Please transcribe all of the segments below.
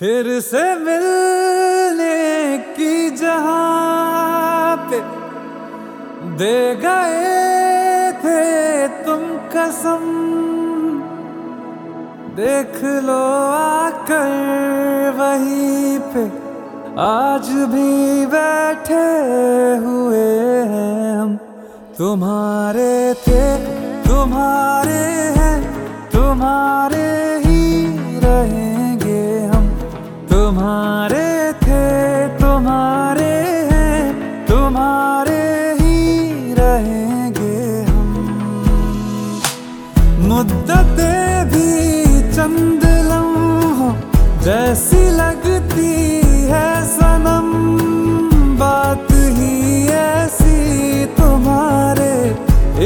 फिर से मिलने की जहाँ पे दे गए थे तुम कसम। देख लो आकर वहीं पे, आज भी बैठे हुए हैं हम। तुम्हारे थे, तुम्हारे हैं, तुम्हारे ही जैसी लगती है सनम, बात ही ऐसी तुम्हारे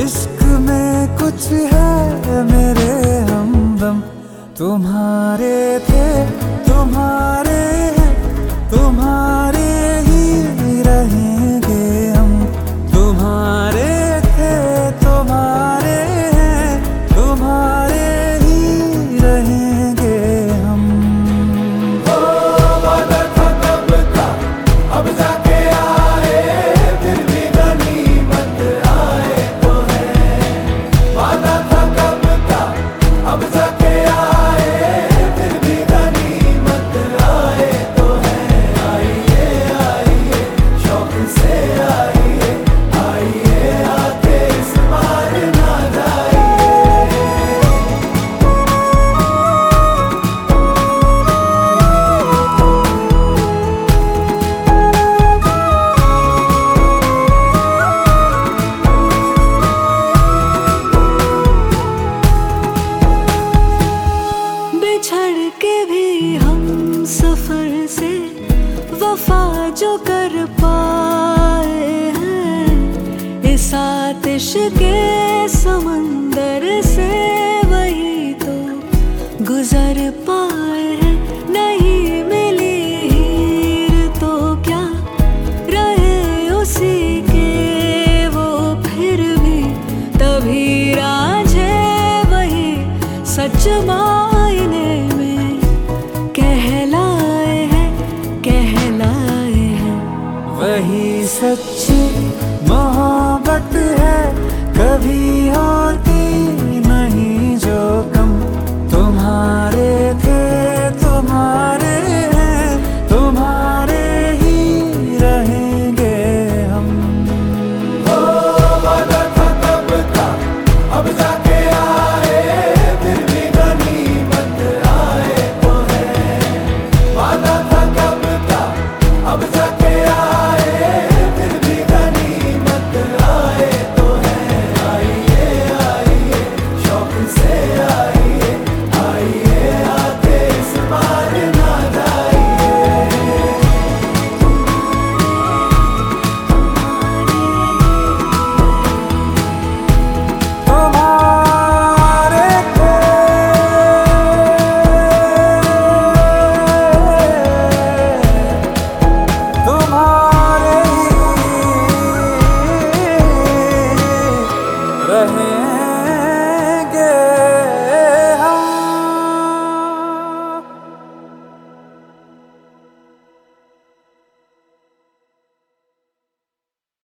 इश्क में कुछ है मेरे हमदम। तुम्हारे थे, तुम्हारे हैं, तुम्हारे वफा जो कर पाए हैं। इस आतिश के समंदर से वही तो गुजर पाए हैं। नहीं मिली हीर तो क्या रहे उसी के? वो फिर भी तभी राझे वही सच मायने 却